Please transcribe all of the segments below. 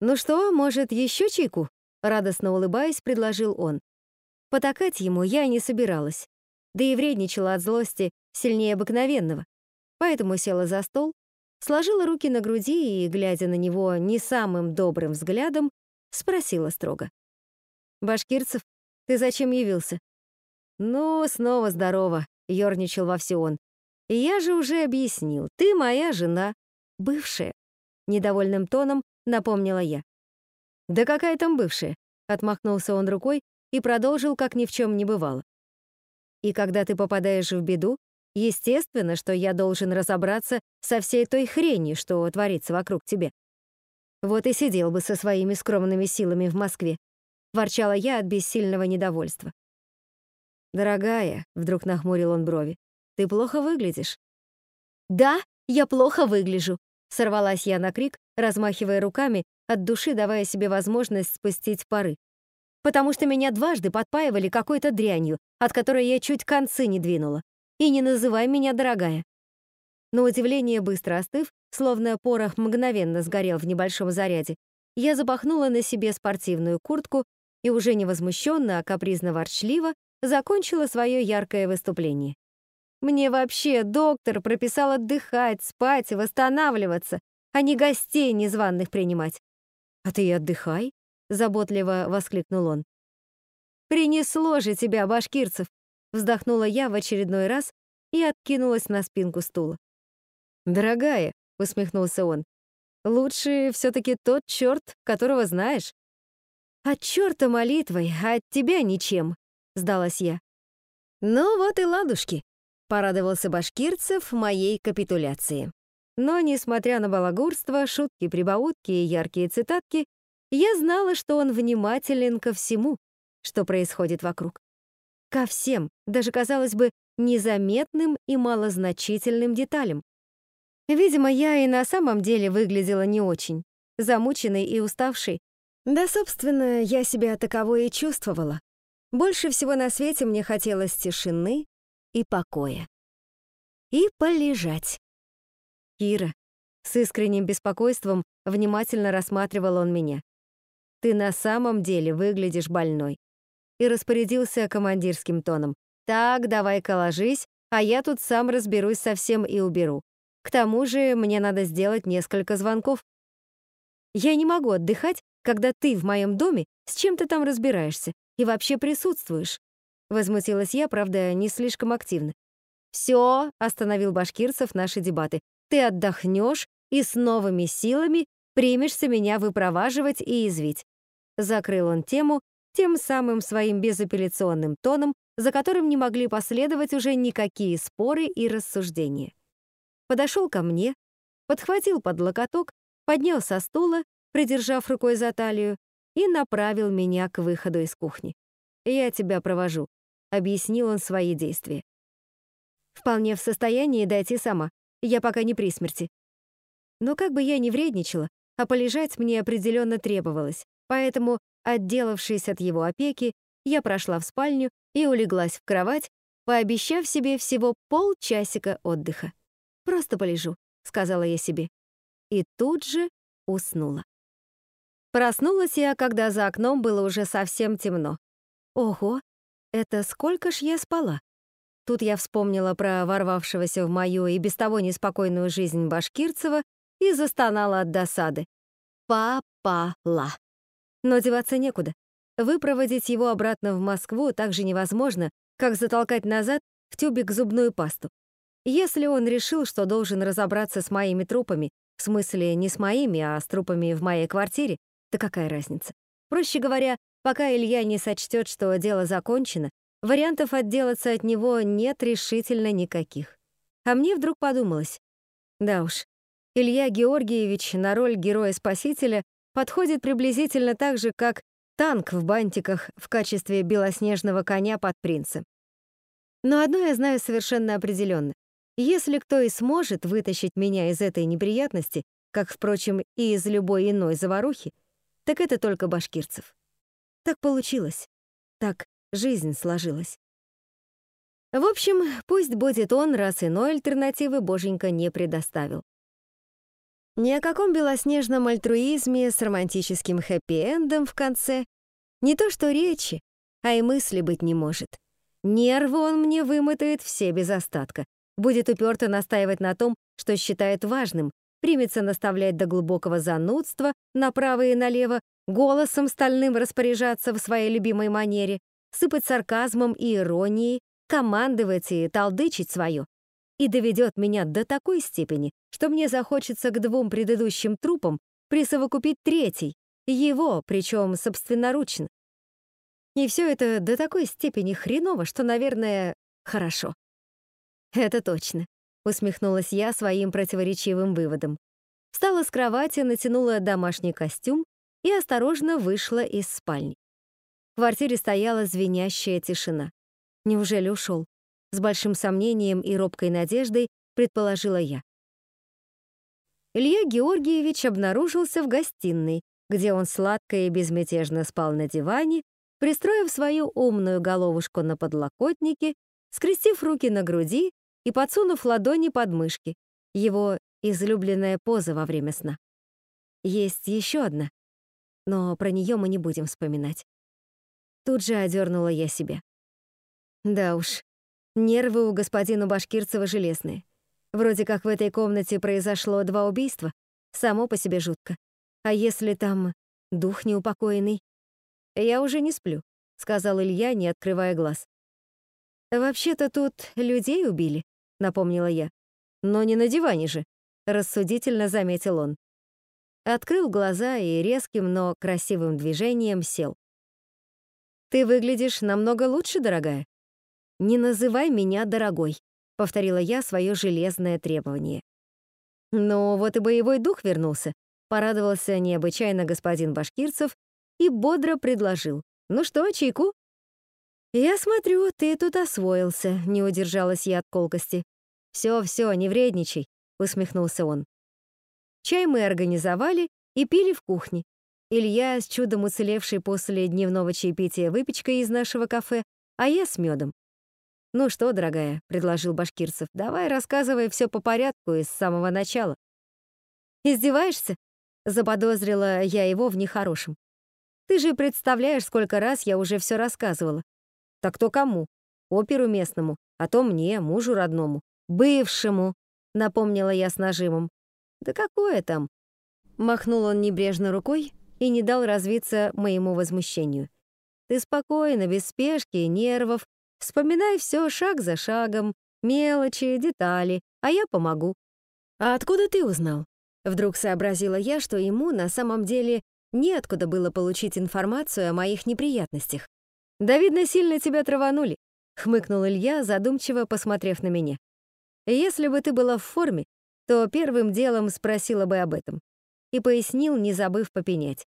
«Ну что, может, еще чайку?» — радостно улыбаясь, предложил он. Потакать ему я не собиралась, да и вредничала от злости сильнее обыкновенного. Поэтому села за стол, сложила руки на груди и, глядя на него не самым добрым взглядом, спросила строго. «Башкирцев, ты зачем явился?» «Ну, снова здорово», — ерничал вовсе он. «Я же уже объяснил, ты моя жена, бывшая». Недовольным тоном напомнила я. «Да какая там бывшая?» — отмахнулся он рукой и продолжил, как ни в чем не бывало. «И когда ты попадаешь в беду, естественно, что я должен разобраться со всей той хренью, что творится вокруг тебя. Вот и сидел бы со своими скромными силами в Москве. Ворчала я от бессильного недовольства. «Дорогая», — вдруг нахмурил он брови, — «ты плохо выглядишь». «Да, я плохо выгляжу», — сорвалась я на крик, размахивая руками, от души давая себе возможность спустить пары. «Потому что меня дважды подпаивали какой-то дрянью, от которой я чуть концы не двинула. И не называй меня дорогая». На удивление быстро остыв, словно порох мгновенно сгорел в небольшом заряде, я запахнула на себе спортивную куртку и уже не возмущенно, а капризно-ворчливо закончила свое яркое выступление. Мне вообще доктор прописал отдыхать, спать, восстанавливаться, а не гостей незваных принимать. «А ты отдыхай», — заботливо воскликнул он. «Принесло же тебя, башкирцев!» Вздохнула я в очередной раз и откинулась на спинку стула. «Дорогая», — усмехнулся он, «лучше все-таки тот черт, которого знаешь». «От черта молитвой, а от тебя ничем», — сдалась я. «Ну вот и ладушки», — порадовался Башкирцев моей капитуляции. Но, несмотря на балагурство, шутки-прибаутки и яркие цитатки, я знала, что он внимателен ко всему, что происходит вокруг. Ко всем, даже, казалось бы, незаметным и малозначительным деталям. Видимо, я и на самом деле выглядела не очень, замученной и уставшей. Да, собственно, я себя таковой и чувствовала. Больше всего на свете мне хотелось тишины и покоя. И полежать. Кира, с искренним беспокойством внимательно рассматривал он меня. Ты на самом деле выглядишь больной. И распорядился командирским тоном. Так, давай-ка ложись, а я тут сам разберусь со всем и уберу. К тому же мне надо сделать несколько звонков. Я не могу отдыхать, когда ты в моем доме с чем ты там разбираешься и вообще присутствуешь. Возмутилась я, правда, не слишком активно. Все, остановил Башкирцев наши дебаты. Ты отдохнешь и с новыми силами примешься меня выпроваживать и извить. Закрыл он тему тем самым своим безапелляционным тоном, за которым не могли последовать уже никакие споры и рассуждения подошел ко мне, подхватил под локоток, поднял со стула, придержав рукой за талию, и направил меня к выходу из кухни. «Я тебя провожу», — объяснил он свои действия. «Вполне в состоянии дойти сама, я пока не при смерти». Но как бы я ни вредничала, а полежать мне определенно требовалось, поэтому, отделавшись от его опеки, я прошла в спальню и улеглась в кровать, пообещав себе всего полчасика отдыха. «Просто полежу», — сказала я себе. И тут же уснула. Проснулась я, когда за окном было уже совсем темно. Ого, это сколько ж я спала? Тут я вспомнила про ворвавшегося в мою и без того неспокойную жизнь Башкирцева и застонала от досады. Попала. Но деваться некуда. Выпроводить его обратно в Москву так же невозможно, как затолкать назад в тюбик зубную пасту. Если он решил, что должен разобраться с моими трупами, в смысле не с моими, а с трупами в моей квартире, то какая разница? Проще говоря, пока Илья не сочтет, что дело закончено, вариантов отделаться от него нет решительно никаких. А мне вдруг подумалось, да уж, Илья Георгиевич на роль героя-спасителя подходит приблизительно так же, как танк в бантиках в качестве белоснежного коня под принцем. Но одно я знаю совершенно определенно. Если кто и сможет вытащить меня из этой неприятности, как, впрочем, и из любой иной заварухи, так это только башкирцев. Так получилось. Так жизнь сложилась. В общем, пусть будет он, раз иной альтернативы боженька не предоставил. Ни о каком белоснежном альтруизме с романтическим хэппи-эндом в конце. Не то что речи, а и мысли быть не может. Нервы он мне вымотает все без остатка. Будет уперто настаивать на том, что считает важным, примется наставлять до глубокого занудства направо и налево, голосом стальным распоряжаться в своей любимой манере, сыпать сарказмом и иронией, командовать и толдычить свое. И доведет меня до такой степени, что мне захочется к двум предыдущим трупам присовокупить третий, его, причем собственноручно. И все это до такой степени хреново, что, наверное, хорошо. Это точно, усмехнулась я своим противоречивым выводом. Встала с кровати, натянула домашний костюм и осторожно вышла из спальни. В квартире стояла звенящая тишина. Неужели ушел? С большим сомнением и робкой надеждой предположила я. Илья Георгиевич обнаружился в гостиной, где он сладко и безмятежно спал на диване, пристроив свою умную головушку на подлокотнике, скрестив руки на груди и подсунув ладони под мышки, его излюбленная поза во время сна. Есть еще одна, но про нее мы не будем вспоминать. Тут же одернула я себя. Да уж, нервы у господина Башкирцева железные. Вроде как в этой комнате произошло два убийства, само по себе жутко. А если там дух неупокоенный? Я уже не сплю, сказал Илья, не открывая глаз. Вообще-то тут людей убили, напомнила я. Но не на диване же, рассудительно заметил он. Открыл глаза и резким, но красивым движением сел. Ты выглядишь намного лучше, дорогая. Не называй меня дорогой, повторила я свое железное требование. Но вот и боевой дух вернулся, порадовался необычайно господин Башкирцев и бодро предложил. «Ну что, чайку?» «Я смотрю, ты тут освоился», — не удержалась я от колкости. «Всё, всё, не вредничай», — усмехнулся он. Чай мы организовали и пили в кухне. Илья с чудом уцелевший после дневного чаепития выпечкой из нашего кафе, а я с медом. «Ну что, дорогая», — предложил Башкирцев, «давай рассказывай все по порядку и с самого начала». «Издеваешься?» — заподозрила я его в нехорошем. Ты же представляешь, сколько раз я уже все рассказывала. Так то кому? Оперу местному, а то мне, мужу родному. Бывшему, напомнила я с нажимом. Да какое там? Махнул он небрежно рукой и не дал развиться моему возмущению. Ты спокойно, без спешки и нервов. Вспоминай все шаг за шагом, мелочи, детали, а я помогу. А откуда ты узнал? Вдруг сообразила я, что ему на самом деле Неоткуда было получить информацию о моих неприятностях. «Да, видно, сильно тебя траванули», — хмыкнул Илья, задумчиво посмотрев на меня. «Если бы ты была в форме, то первым делом спросила бы об этом». И пояснил, не забыв попенять.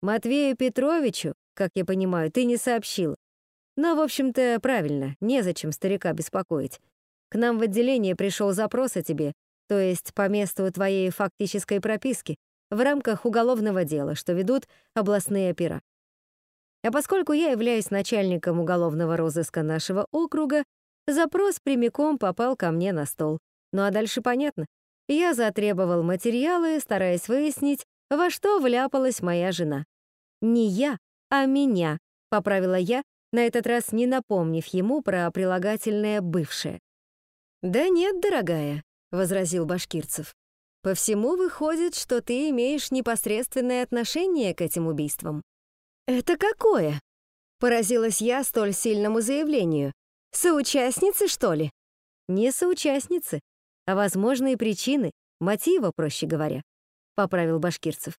«Матвею Петровичу, как я понимаю, ты не сообщил. Но, в общем-то, правильно, незачем старика беспокоить. К нам в отделение пришел запрос о тебе, то есть по месту твоей фактической прописки, в рамках уголовного дела, что ведут областные опера. А поскольку я являюсь начальником уголовного розыска нашего округа, запрос прямиком попал ко мне на стол. Ну а дальше понятно. Я затребовал материалы, стараясь выяснить, во что вляпалась моя жена. Не я, а меня, поправила я, на этот раз не напомнив ему про прилагательное «бывшее». «Да нет, дорогая», — возразил Башкирцев. По всему выходит, что ты имеешь непосредственное отношение к этим убийствам. Это какое? Поразилась я столь сильному заявлению. Соучастницы, что ли? Не соучастницы, а возможные причины, мотива, проще говоря, поправил Башкирцев.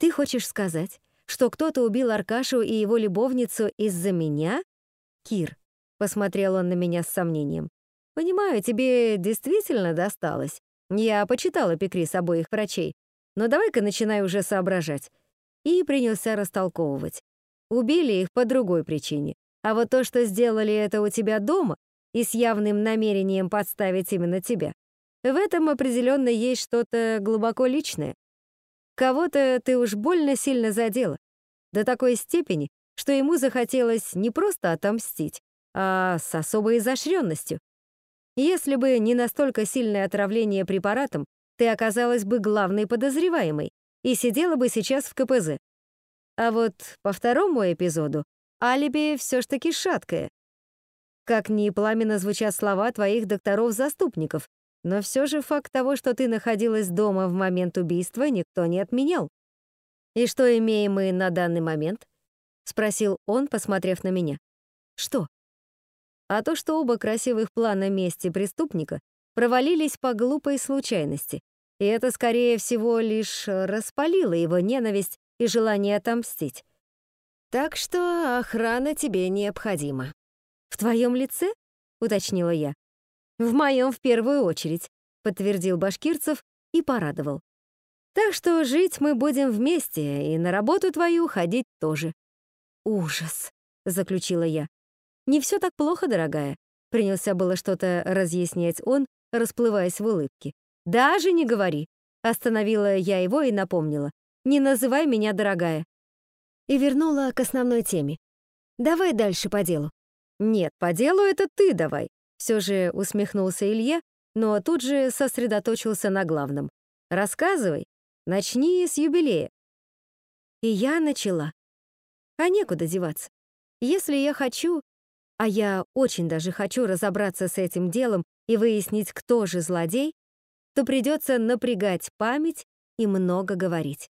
Ты хочешь сказать, что кто-то убил Аркашу и его любовницу из-за меня? Кир, посмотрел он на меня с сомнением. Понимаю, тебе действительно досталось. Я почитала Пекрис обоих врачей, но давай-ка начинай уже соображать. И принялся растолковывать. Убили их по другой причине. А вот то, что сделали это у тебя дома и с явным намерением подставить именно тебя, в этом определенно есть что-то глубоко личное. Кого-то ты уж больно сильно задела. До такой степени, что ему захотелось не просто отомстить, а с особой изощренностью. Если бы не настолько сильное отравление препаратом, ты оказалась бы главной подозреваемой и сидела бы сейчас в КПЗ. А вот по второму эпизоду алиби все ж таки шаткое. Как ни пламенно звучат слова твоих докторов-заступников, но все же факт того, что ты находилась дома в момент убийства, никто не отменял. «И что имеем мы на данный момент?» — спросил он, посмотрев на меня. «Что?» «А то, что оба красивых плана мести преступника провалились по глупой случайности, и это, скорее всего, лишь распалило его ненависть и желание отомстить. Так что охрана тебе необходима. В твоем лице? уточнила я. В моем в первую очередь, подтвердил Башкирцев и порадовал. Так что жить мы будем вместе, и на работу твою ходить тоже. Ужас, заключила я. Не все так плохо, дорогая. Принялся было что-то разъяснять он, расплываясь в улыбке. Даже не говори. Остановила я его и напомнила. Не называй меня дорогая. И вернула к основной теме. Давай дальше по делу. Нет, по делу это ты давай. Все же усмехнулся Илья, но тут же сосредоточился на главном. Рассказывай. Начни с юбилея. И я начала. А некуда деваться. Если я хочу, а я очень даже хочу разобраться с этим делом и выяснить, кто же злодей, то придется напрягать память и много говорить.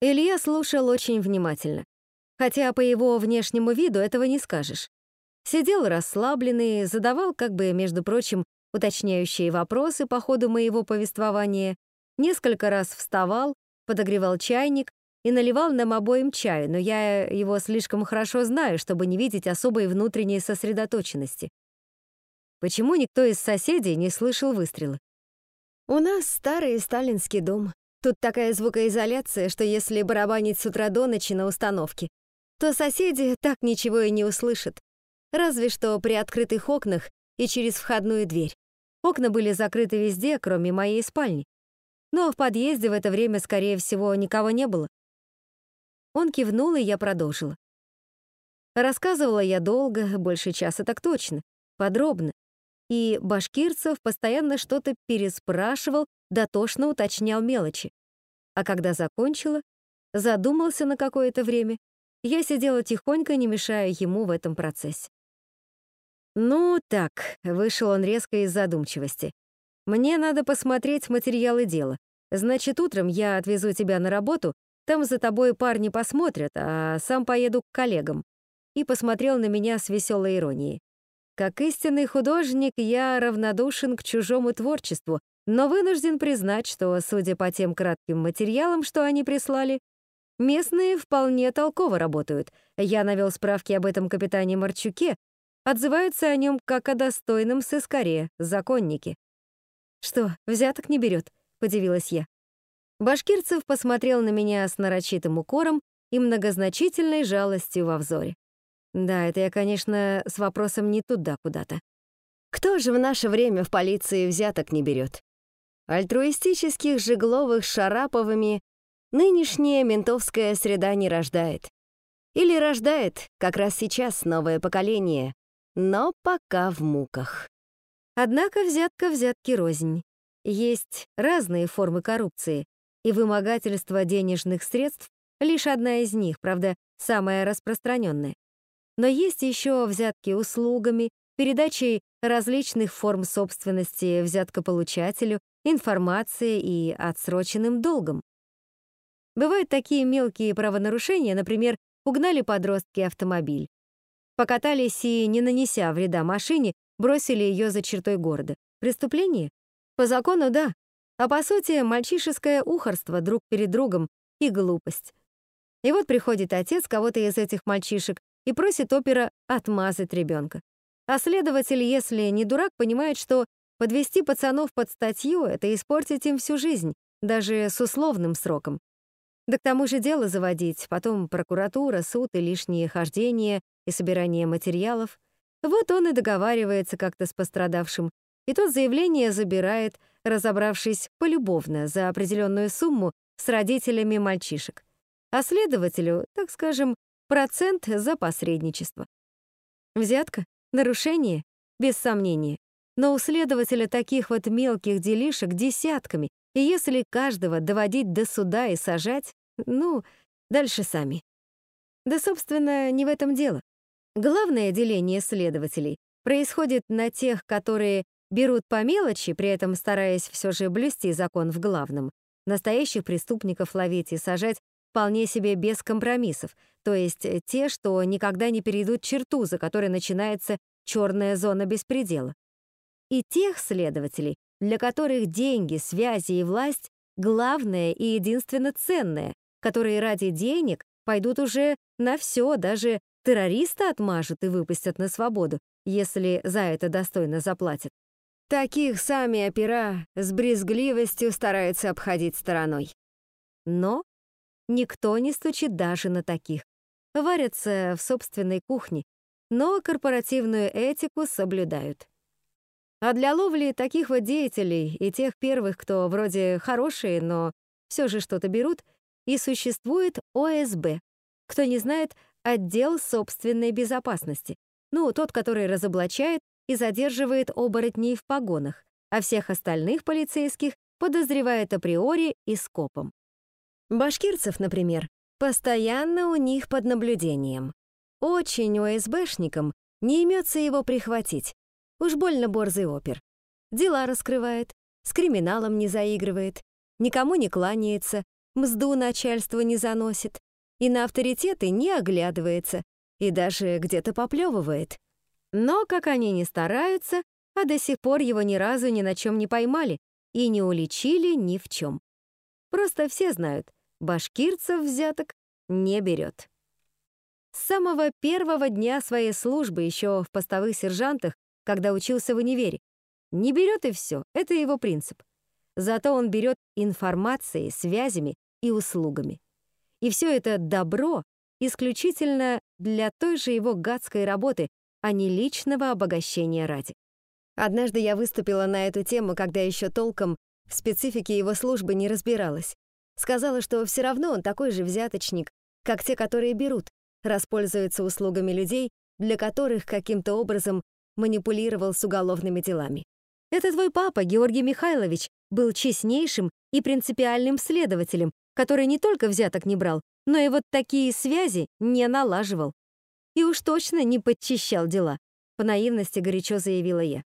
Илья слушал очень внимательно, хотя по его внешнему виду этого не скажешь. Сидел расслабленный, задавал, как бы, между прочим, уточняющие вопросы по ходу моего повествования, несколько раз вставал, подогревал чайник и наливал нам обоим чаю, но я его слишком хорошо знаю, чтобы не видеть особой внутренней сосредоточенности. Почему никто из соседей не слышал выстрелы? «У нас старый сталинский дом», Тут такая звукоизоляция, что если барабанить с утра до ночи на установке, то соседи так ничего и не услышат. Разве что при открытых окнах и через входную дверь. Окна были закрыты везде, кроме моей спальни. Но в подъезде в это время, скорее всего, никого не было. Он кивнул, и я продолжила. Рассказывала я долго, больше часа так точно, подробно. И Башкирцев постоянно что-то переспрашивал дотошно уточнял мелочи. А когда закончила, задумался на какое-то время, я сидела тихонько, не мешая ему в этом процессе. «Ну так», — вышел он резко из задумчивости. «Мне надо посмотреть материалы дела. Значит, утром я отвезу тебя на работу, там за тобой парни посмотрят, а сам поеду к коллегам». И посмотрел на меня с веселой иронией. Как истинный художник, я равнодушен к чужому творчеству, но вынужден признать, что, судя по тем кратким материалам, что они прислали, местные вполне толково работают. Я навел справки об этом капитане Марчуке, отзываются о нем как о достойном сыскаре, законнике. «Что, взяток не берет?» — подивилась я. Башкирцев посмотрел на меня с нарочитым укором и многозначительной жалостью во взоре. Да, это я, конечно, с вопросом не туда куда-то. Кто же в наше время в полиции взяток не берет? Альтруистических Жегловых Шараповыми нынешняя ментовская среда не рождает. Или рождает как раз сейчас новое поколение, но пока в муках. Однако взятка взятки рознь. Есть разные формы коррупции, и вымогательство денежных средств — лишь одна из них, правда, самая распространенная. Но есть еще взятки услугами, передачей различных форм собственности взяткополучателю, информацией и отсроченным долгом. Бывают такие мелкие правонарушения, например, угнали подростки автомобиль. Покатались и, не нанеся вреда машине, бросили ее за чертой города. Преступление? По закону, да. А по сути, мальчишеское ухорство друг перед другом и глупость. И вот приходит отец кого-то из этих мальчишек и просит опера отмазать ребенка. А следователь, если не дурак, понимает, что подвести пацанов под статью — это испортить им всю жизнь, даже с условным сроком. Да к тому же дело заводить, потом прокуратура, суд и лишние хождения и собирание материалов. Вот он и договаривается как-то с пострадавшим, и тот заявление забирает, разобравшись полюбовно за определенную сумму с родителями мальчишек. А следователю, так скажем, процент за посредничество. Взятка? Нарушение? Без сомнения. Но у следователя таких вот мелких делишек десятками, и если каждого доводить до суда и сажать, ну, дальше сами. Да, собственно, не в этом дело. Главное деление следователей происходит на тех, которые берут по мелочи, при этом стараясь все же блюсти закон в главном. Настоящих преступников ловить и сажать вполне себе без компромиссов, то есть те, что никогда не перейдут черту, за которой начинается черная зона беспредела. И тех следователей, для которых деньги, связи и власть — главное и единственно ценное, которые ради денег пойдут уже на все, даже террориста отмажут и выпустят на свободу, если за это достойно заплатят. Таких сами опера с брезгливостью стараются обходить стороной. Но никто не стучит даже на таких. Варятся в собственной кухне, но корпоративную этику соблюдают. А для ловли таких вот деятелей и тех первых, кто вроде хорошие, но все же что-то берут, и существует ОСБ. Кто не знает, отдел собственной безопасности. Ну, тот, который разоблачает и задерживает оборотней в погонах, а всех остальных полицейских подозревает априори и скопом. Башкирцев, например, постоянно у них под наблюдением. Очень ОСБшникам не имется его прихватить. Уж больно борзый опер. Дела раскрывает, с криминалом не заигрывает, никому не кланяется, мзду начальство не заносит, и на авторитеты не оглядывается, и даже где-то поплевывает. Но, как они ни стараются, а до сих пор его ни разу ни на чем не поймали и не уличили ни в чем. Просто все знают, башкирцев взяток не берет. С самого первого дня своей службы, еще в постовых сержантах, когда учился в универе, не берет и все, это его принцип. Зато он берет информацией, связями и услугами. И все это добро исключительно для той же его гадской работы, а не личного обогащения ради. Однажды я выступила на эту тему, когда еще толком в специфике его службы не разбиралась. Сказала, что все равно он такой же взяточник, как те, которые берут, распользуются услугами людей, для которых каким-то образом манипулировал с уголовными делами. Это твой папа, Георгий Михайлович, был честнейшим и принципиальным следователем, который не только взяток не брал, но и вот такие связи не налаживал. И уж точно не подчищал дела, по наивности горячо заявила я.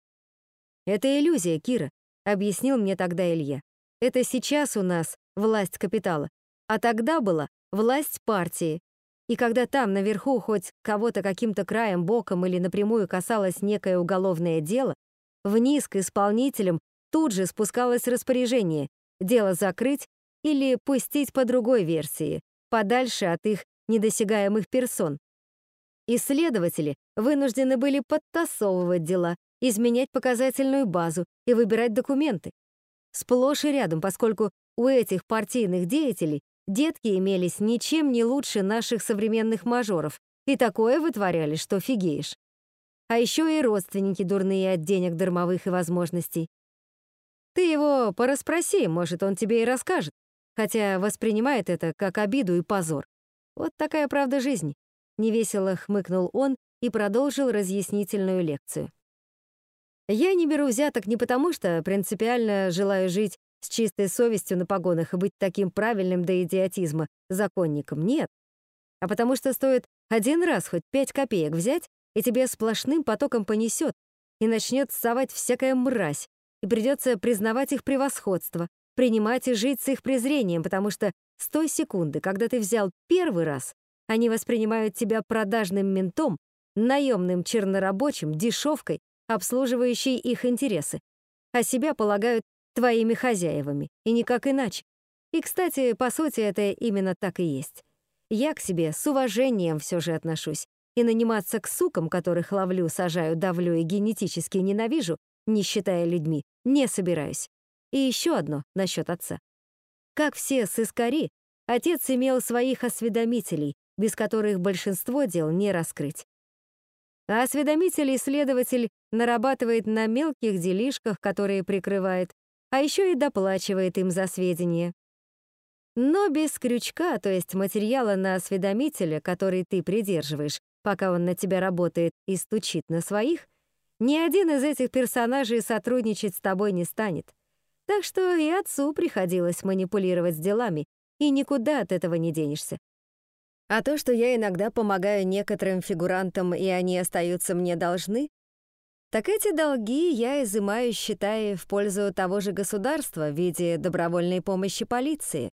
Это иллюзия, Кира, объяснил мне тогда Илья. Это сейчас у нас власть капитала, а тогда была власть партии. И когда там наверху хоть кого-то каким-то краем, боком или напрямую касалось некое уголовное дело, вниз к исполнителям тут же спускалось распоряжение дело закрыть или пустить по другой версии, подальше от их недосягаемых персон. Исследователи вынуждены были подтасовывать дела, изменять показательную базу и выбирать документы. Сплошь и рядом, поскольку у этих партийных деятелей детки имелись ничем не лучше наших современных мажоров, и такое вытворяли, что фигеешь. А еще и родственники дурные от денег дармовых и возможностей. Ты его порасспроси, может, он тебе и расскажет хотя воспринимает это как обиду и позор. Вот такая правда жизни. Невесело хмыкнул он и продолжил разъяснительную лекцию. Я не беру взяток не потому, что принципиально желаю жить с чистой совестью на погонах и быть таким правильным до идиотизма законником, нет. А потому что стоит один раз хоть пять копеек взять, и тебе сплошным потоком понесет, и начнет совать всякая мразь, и придется признавать их превосходство, принимать и жить с их презрением, потому что с той секунды, когда ты взял первый раз, они воспринимают тебя продажным ментом, наемным чернорабочим, дешевкой, обслуживающей их интересы, а себя полагают твоими хозяевами, и никак иначе. И, кстати, по сути, это именно так и есть. Я к себе с уважением все же отношусь, и наниматься к сукам, которых ловлю, сажаю, давлю и генетически ненавижу, не считая людьми, не собираюсь. И еще одно насчет отца. Как все сыскари, отец имел своих осведомителей, без которых большинство дел не раскрыть. А осведомитель следователь нарабатывает на мелких делишках, которые прикрывает, а еще и доплачивает им за сведения. Но без крючка, то есть материала на осведомителя, который ты придерживаешь, пока он на тебя работает и стучит на своих, Ни один из этих персонажей сотрудничать с тобой не станет. Так что и отцу приходилось манипулировать делами, и никуда от этого не денешься. А то, что я иногда помогаю некоторым фигурантам, и они остаются мне должны, так эти долги я изымаю, считая, в пользу того же государства в виде добровольной помощи полиции.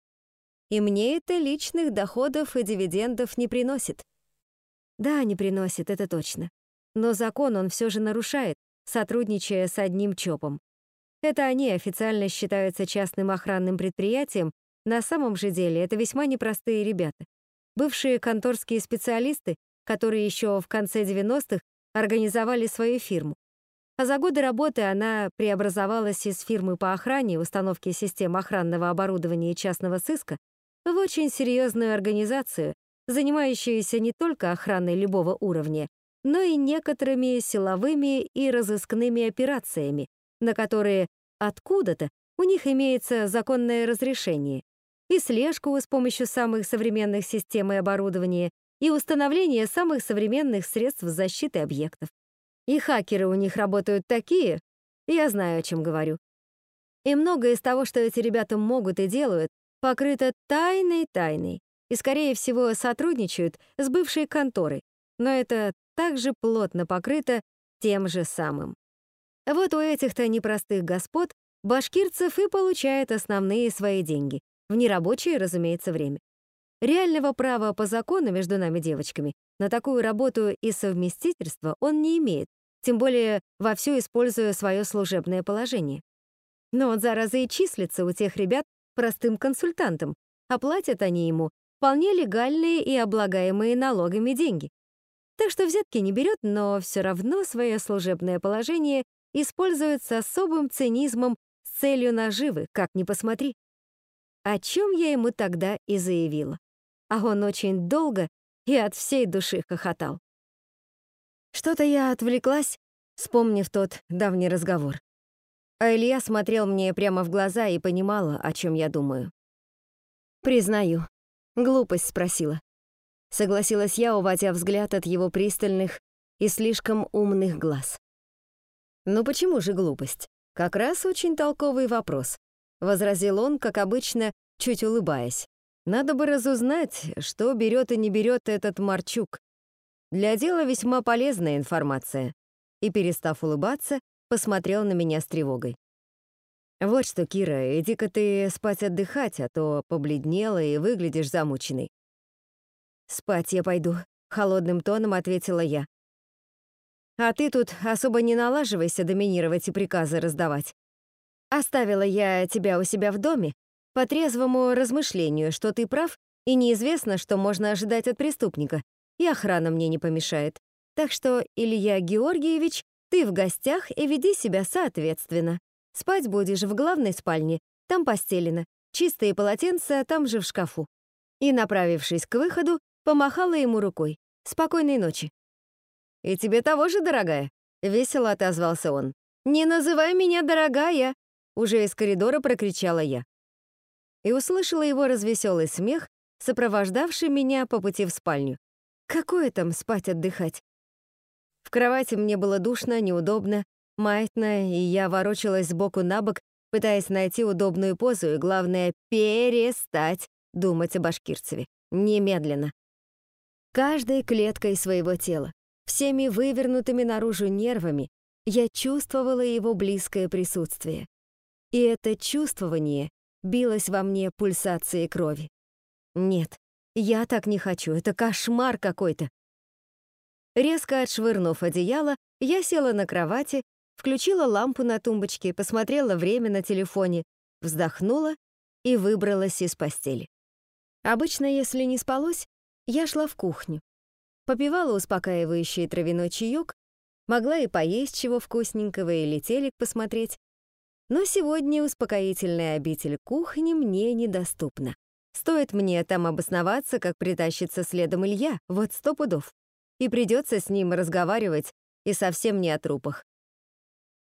И мне это личных доходов и дивидендов не приносит. Да, не приносит, это точно. Но закон он все же нарушает, сотрудничая с одним ЧОПом. Это они официально считаются частным охранным предприятием, на самом же деле это весьма непростые ребята. Бывшие конторские специалисты, которые еще в конце 90-х организовали свою фирму. А за годы работы она преобразовалась из фирмы по охране установке систем охранного оборудования и частного сыска в очень серьезную организацию, занимающуюся не только охраной любого уровня, но и некоторыми силовыми и разыскными операциями, на которые откуда-то у них имеется законное разрешение, и слежку с помощью самых современных систем и оборудования, и установление самых современных средств защиты объектов. И хакеры у них работают такие, я знаю, о чем говорю. И многое из того, что эти ребята могут и делают, покрыто тайной-тайной, и, скорее всего, сотрудничают с бывшей конторой, но это также плотно покрыто тем же самым. Вот у этих-то непростых господ башкирцев и получает основные свои деньги, в нерабочее, разумеется, время. Реального права по закону между нами девочками на такую работу и совместительство он не имеет, тем более вовсю используя свое служебное положение. Но он, зараза, и числится у тех ребят простым консультантом, а платят они ему вполне легальные и облагаемые налогами деньги. Так что взятки не берет, но все равно свое служебное положение использует с особым цинизмом с целью наживы, как ни посмотри. О чем я ему тогда и заявила а он очень долго и от всей души хохотал. Что-то я отвлеклась, вспомнив тот давний разговор. А Илья смотрел мне прямо в глаза и понимала, о чем я думаю. «Признаю, глупость спросила». Согласилась я, уводя взгляд от его пристальных и слишком умных глаз. «Ну почему же глупость? Как раз очень толковый вопрос», — возразил он, как обычно, чуть улыбаясь. Надо бы разузнать, что берет и не берет этот Марчук. Для дела весьма полезная информация. И, перестав улыбаться, посмотрел на меня с тревогой. «Вот что, Кира, иди-ка ты спать отдыхать, а то побледнела и выглядишь замученной». «Спать я пойду», — холодным тоном ответила я. «А ты тут особо не налаживайся доминировать и приказы раздавать. Оставила я тебя у себя в доме, по трезвому размышлению, что ты прав, и неизвестно, что можно ожидать от преступника, и охрана мне не помешает. Так что, Илья Георгиевич, ты в гостях и веди себя соответственно. Спать будешь в главной спальне, там постелено, чистые полотенца там же в шкафу. И, направившись к выходу, помахала ему рукой. «Спокойной ночи». «И тебе того же, дорогая?» — весело отозвался он. «Не называй меня дорогая!» — уже из коридора прокричала я и услышала его развеселый смех, сопровождавший меня по пути в спальню. Какое там спать отдыхать? В кровати мне было душно, неудобно, маятно, и я ворочалась сбоку на бок, пытаясь найти удобную позу и, главное, перестать думать о башкирцеве. Немедленно. Каждой клеткой своего тела, всеми вывернутыми наружу нервами, я чувствовала его близкое присутствие. И это чувствование билась во мне пульсацией крови. Нет, я так не хочу, это кошмар какой-то. Резко отшвырнув одеяло, я села на кровати, включила лампу на тумбочке, посмотрела время на телефоне, вздохнула и выбралась из постели. Обычно, если не спалось, я шла в кухню. Попивала успокаивающий травяной чаек, могла и поесть чего вкусненького или телек посмотреть, но сегодня успокоительная обитель кухни мне недоступна. Стоит мне там обосноваться, как притащится следом Илья, вот сто пудов. И придется с ним разговаривать, и совсем не о трупах.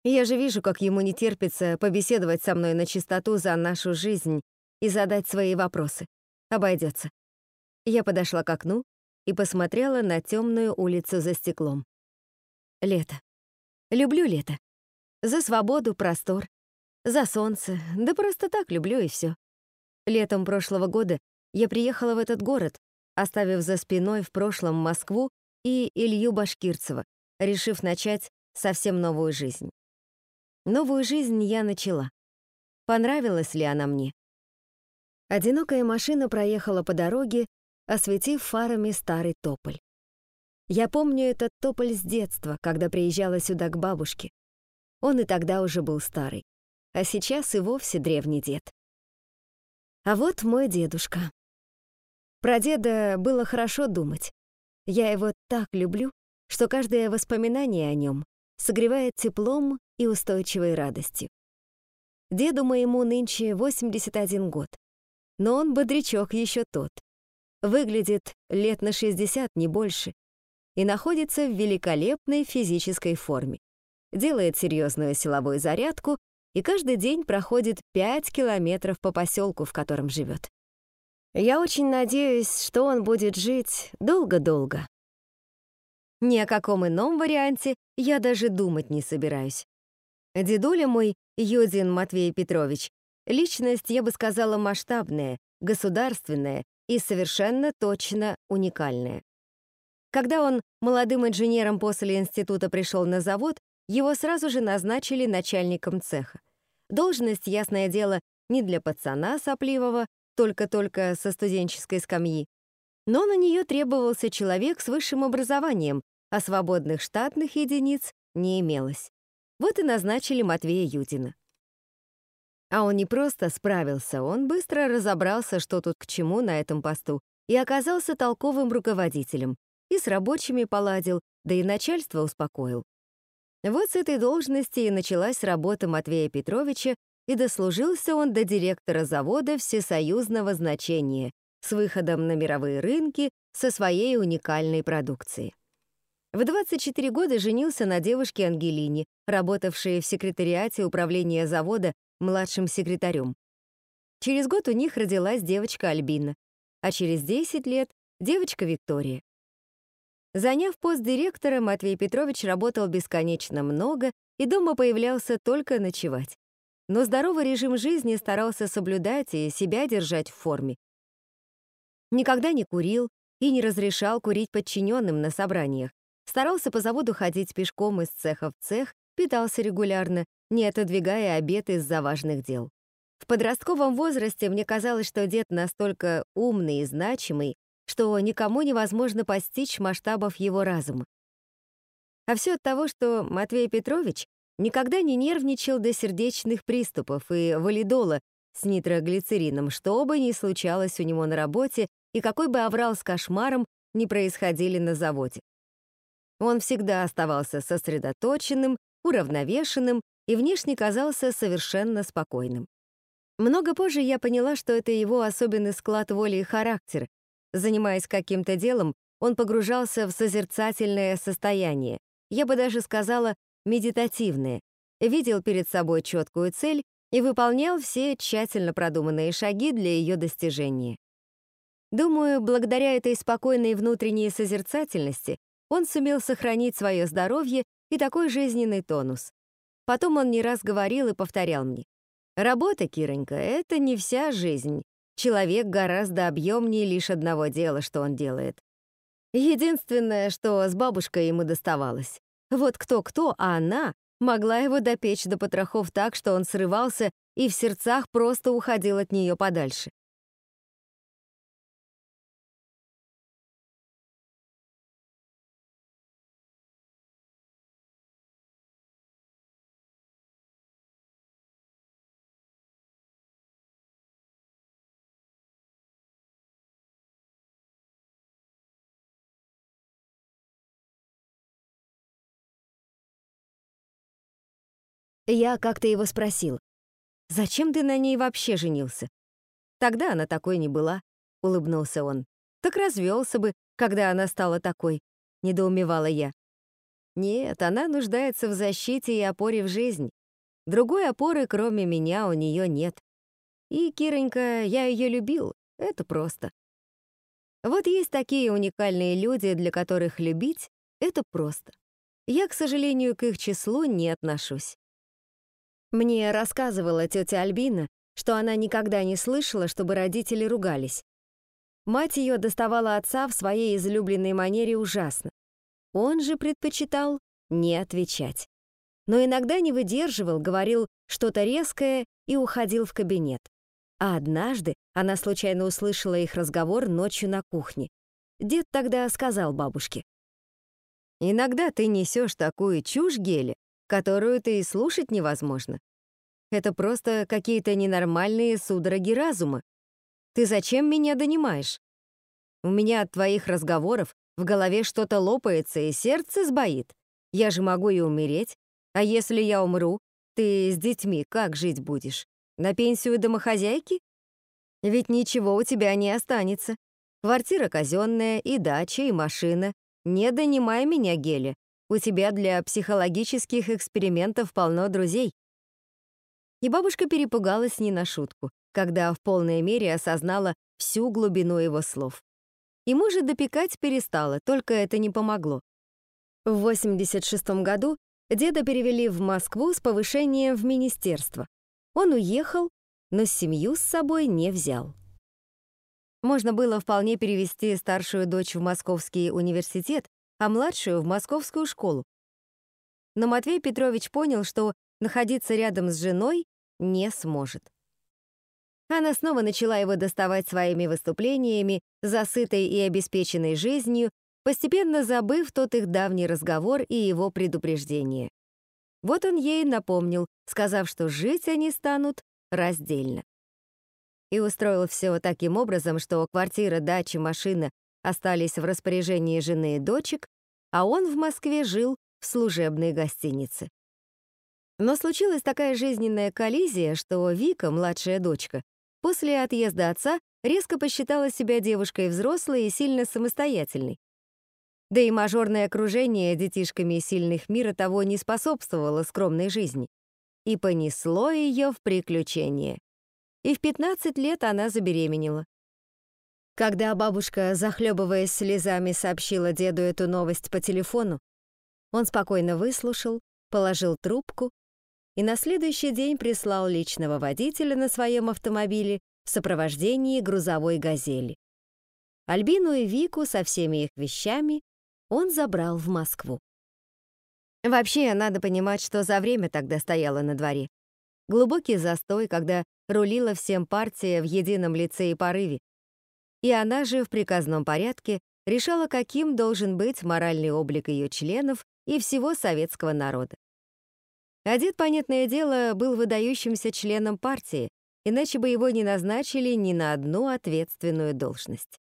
Я же вижу, как ему не терпится побеседовать со мной на чистоту за нашу жизнь и задать свои вопросы. Обойдется. Я подошла к окну и посмотрела на темную улицу за стеклом. Лето. Люблю лето. За свободу, простор, за солнце, да просто так люблю и все. Летом прошлого года я приехала в этот город, оставив за спиной в прошлом Москву и Илью Башкирцева, решив начать совсем новую жизнь. Новую жизнь я начала. Понравилась ли она мне? Одинокая машина проехала по дороге, осветив фарами старый тополь. Я помню этот тополь с детства, когда приезжала сюда к бабушке. Он и тогда уже был старый, а сейчас и вовсе древний дед. А вот мой дедушка. Про деда было хорошо думать. Я его так люблю, что каждое воспоминание о нем согревает теплом и устойчивой радостью. Деду моему нынче 81 год, но он бодрячок еще тот. Выглядит лет на 60, не больше, и находится в великолепной физической форме. Делает серьезную силовую зарядку и каждый день проходит 5 километров по поселку, в котором живет. Я очень надеюсь, что он будет жить долго-долго. Ни о каком ином варианте я даже думать не собираюсь. Дедуля мой, Юдин Матвей Петрович, личность, я бы сказала, масштабная, государственная и совершенно точно уникальная. Когда он молодым инженером после института пришел на завод, его сразу же назначили начальником цеха. Должность, ясное дело, не для пацана сопливого, только-только со студенческой скамьи, но на нее требовался человек с высшим образованием, а свободных штатных единиц не имелось. Вот и назначили Матвея Юдина. А он не просто справился, он быстро разобрался, что тут к чему на этом посту, и оказался толковым руководителем, и с рабочими поладил, да и начальство успокоил. Вот с этой должности и началась работа Матвея Петровича, и дослужился он до директора завода всесоюзного значения, с выходом на мировые рынки со своей уникальной продукцией. В 24 года женился на девушке Ангелине, работавшей в секретариате управления завода младшим секретарем. Через год у них родилась девочка Альбина, а через 10 лет — девочка Виктория. Заняв пост директора, Матвей Петрович работал бесконечно много и дома появлялся только ночевать. Но здоровый режим жизни старался соблюдать и себя держать в форме, Никогда не курил и не разрешал курить подчиненным на собраниях. Старался по заводу ходить пешком из цеха в цех, питался регулярно, не отодвигая обед из-за важных дел. В подростковом возрасте мне казалось, что дед настолько умный и значимый, что никому невозможно постичь масштабов его разума. А все от того, что Матвей Петрович никогда не нервничал до сердечных приступов и валидола с нитроглицерином, что бы ни случалось у него на работе и какой бы аврал с кошмаром не происходили на заводе. Он всегда оставался сосредоточенным, уравновешенным и внешне казался совершенно спокойным. Много позже я поняла, что это его особенный склад воли и характер. Занимаясь каким-то делом, он погружался в созерцательное состояние, я бы даже сказала, медитативное, видел перед собой четкую цель и выполнял все тщательно продуманные шаги для ее достижения. Думаю, благодаря этой спокойной внутренней созерцательности он сумел сохранить свое здоровье и такой жизненный тонус. Потом он не раз говорил и повторял мне. «Работа, Киронька, это не вся жизнь. Человек гораздо объемнее лишь одного дела, что он делает. Единственное, что с бабушкой ему доставалось. Вот кто-кто, а она могла его допечь до потрохов так, что он срывался и в сердцах просто уходил от нее подальше. Я как-то его спросил, «Зачем ты на ней вообще женился?» «Тогда она такой не была», — улыбнулся он. «Так развелся бы, когда она стала такой», — недоумевала я. «Нет, она нуждается в защите и опоре в жизнь. Другой опоры, кроме меня, у нее нет. И, Киронька, я ее любил, это просто. Вот есть такие уникальные люди, для которых любить — это просто. я, к сожалению, к их числу не отношусь. Мне рассказывала тетя Альбина, что она никогда не слышала, чтобы родители ругались. Мать ее доставала отца в своей излюбленной манере ужасно. Он же предпочитал не отвечать. Но иногда не выдерживал, говорил что-то резкое и уходил в кабинет. А однажды она случайно услышала их разговор ночью на кухне. Дед тогда сказал бабушке. «Иногда ты несешь такую чушь, Гели, которую ты и слушать невозможно. Это просто какие-то ненормальные судороги разума. Ты зачем меня донимаешь? У меня от твоих разговоров в голове что-то лопается и сердце сбоит. Я же могу и умереть. А если я умру, ты с детьми как жить будешь? На пенсию домохозяйки? Ведь ничего у тебя не останется. Квартира казенная, и дача, и машина. Не донимай меня, Геля. У тебя для психологических экспериментов полно друзей. И бабушка перепугалась не на шутку, когда в полной мере осознала всю глубину его слов. И может допекать перестала, только это не помогло. В 86 году деда перевели в Москву с повышением в министерство. Он уехал, но семью с собой не взял. Можно было вполне перевести старшую дочь в Московский университет, а младшую — в московскую школу. Но Матвей Петрович понял, что находиться рядом с женой не сможет. Она снова начала его доставать своими выступлениями, засытой и обеспеченной жизнью, постепенно забыв тот их давний разговор и его предупреждение. Вот он ей напомнил, сказав, что жить они станут раздельно. И устроил все таким образом, что квартира, дача, машина остались в распоряжении жены и дочек, а он в Москве жил в служебной гостинице. Но случилась такая жизненная коллизия, что Вика, младшая дочка, после отъезда отца резко посчитала себя девушкой взрослой и сильно самостоятельной. Да и мажорное окружение детишками сильных мира того не способствовало скромной жизни. И понесло ее в приключения. И в 15 лет она забеременела. Когда бабушка, захлебываясь слезами, сообщила деду эту новость по телефону, он спокойно выслушал, положил трубку и на следующий день прислал личного водителя на своем автомобиле в сопровождении грузовой «Газели». Альбину и Вику со всеми их вещами он забрал в Москву. Вообще, надо понимать, что за время тогда стояло на дворе. Глубокий застой, когда рулила всем партия в едином лице и порыве. И она же в приказном порядке решала, каким должен быть моральный облик ее членов и всего советского народа. Одет, понятное дело, был выдающимся членом партии, иначе бы его не назначили ни на одну ответственную должность.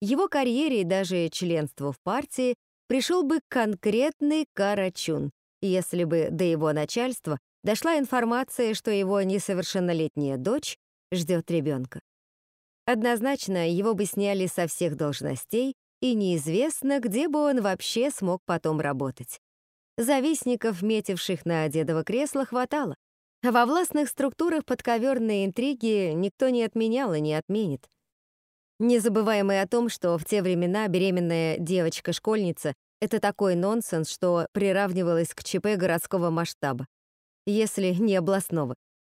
Его карьере и даже членству в партии пришел бы конкретный карачун, если бы до его начальства дошла информация, что его несовершеннолетняя дочь ждет ребенка. Однозначно, его бы сняли со всех должностей, и неизвестно, где бы он вообще смог потом работать. Завистников, метивших на дедово кресло, хватало. Во властных структурах подковерные интриги никто не отменял и не отменит. Не забываем и о том, что в те времена беременная девочка-школьница — это такой нонсенс, что приравнивалось к ЧП городского масштаба, если не областного.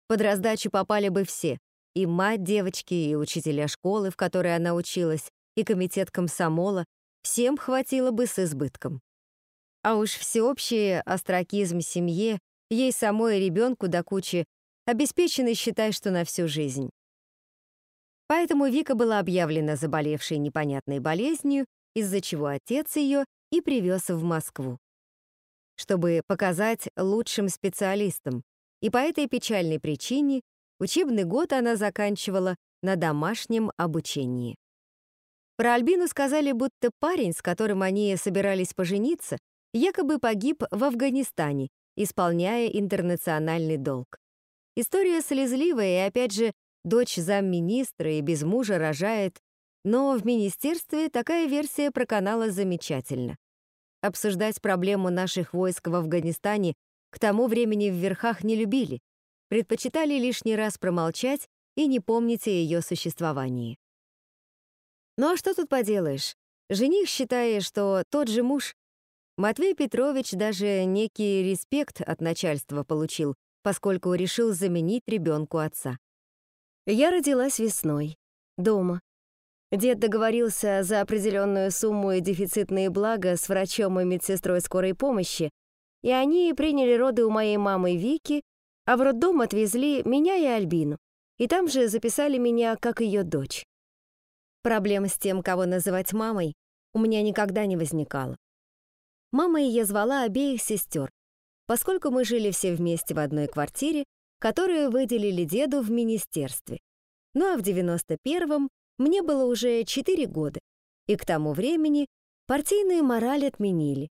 Под раздачу попали бы все — и мать девочки, и учителя школы, в которой она училась, и комитет комсомола, всем хватило бы с избытком. А уж всеобщий остракизм семье, ей самой и ребенку до кучи, обеспеченный, считай, что на всю жизнь. Поэтому Вика была объявлена заболевшей непонятной болезнью, из-за чего отец ее и привез в Москву. Чтобы показать лучшим специалистам. И по этой печальной причине учебный год она заканчивала на домашнем обучении. Про Альбину сказали, будто парень, с которым они собирались пожениться, якобы погиб в Афганистане, исполняя интернациональный долг. История слезливая, и опять же, дочь замминистра и без мужа рожает, но в министерстве такая версия проканала замечательно. Обсуждать проблему наших войск в Афганистане к тому времени в верхах не любили, предпочитали лишний раз промолчать и не помнить о ее существовании. Ну а что тут поделаешь? Жених, считая, что тот же муж Матвей Петрович даже некий респект от начальства получил, поскольку решил заменить ребенку отца. Я родилась весной, дома. Дед договорился за определенную сумму и дефицитные блага с врачом и медсестрой скорой помощи, и они приняли роды у моей мамы Вики, а в роддом отвезли меня и Альбину, и там же записали меня как ее дочь. Проблем с тем, кого называть мамой, у меня никогда не возникало. Мамой я звала обеих сестер, поскольку мы жили все вместе в одной квартире, которую выделили деду в министерстве. Ну а в 91-м мне было уже 4 года, и к тому времени партийную мораль отменили.